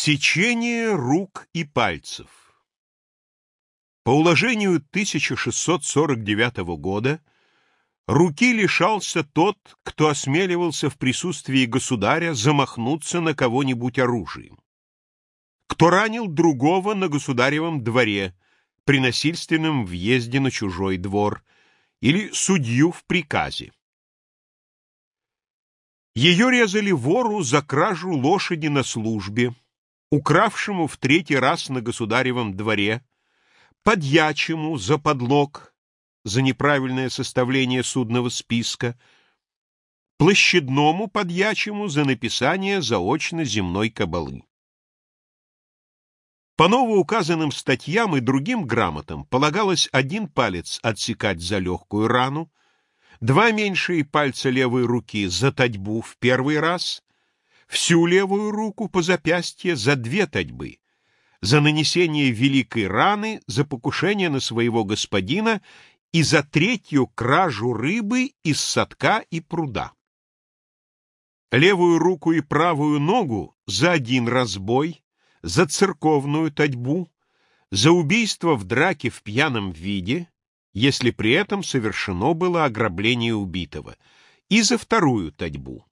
Сечение рук и пальцев. По уложению 1649 года руки лишался тот, кто осмеливался в присутствии государя замахнуться на кого-нибудь оружием, кто ранил другого на государевом дворе при насильственном въезде на чужой двор или судью в приказе. Ее резали вору за кражу лошади на службе, укравшему в третий раз на государевом дворе, подьячему за подлог, за неправильное составление судного списка, площадному подьячему за написание заочно земной кабалы. По новоуказанным статьям и другим грамотам полагалось один палец отсекать за легкую рану, два меньшие пальца левой руки за татьбу в первый раз, всю левую руку по запястье за две татьбы, за нанесение великой раны, за покушение на своего господина и за третью кражу рыбы из садка и пруда. Левую руку и правую ногу за один разбой, за церковную татьбу, за убийство в драке в пьяном виде, если при этом совершено было ограбление убитого, и за вторую татьбу.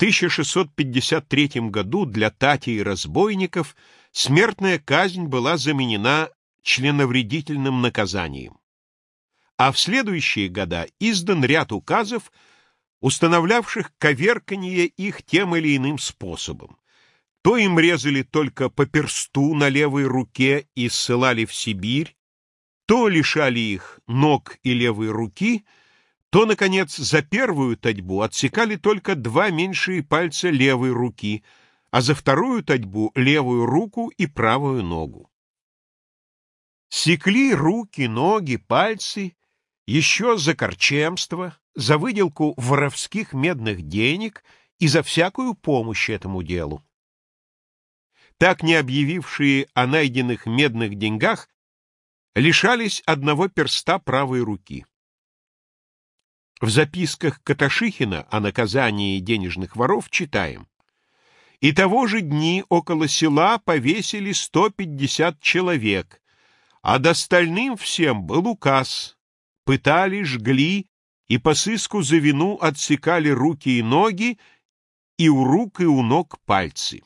В 1653 году для тати и разбойников смертная казнь была заменена членовредительным наказанием. А в следующие года издан ряд указов, установлявших коверканье их тем или иным способом. То им резали только по персту на левой руке и ссылали в Сибирь, то лишали их ног и левой руки — то, наконец, за первую татьбу отсекали только два меньшие пальца левой руки, а за вторую татьбу — левую руку и правую ногу. Секли руки, ноги, пальцы еще за корчемство, за выделку воровских медных денег и за всякую помощь этому делу. Так не объявившие о найденных медных деньгах лишались одного перста правой руки. В записках Каташихина о наказании денежных воров читаем. И того же дни около села повесили 150 человек, а достальным всем был указ. Пытали, жгли и по сыску за вину отсекали руки и ноги, и у рук и у ног пальцы.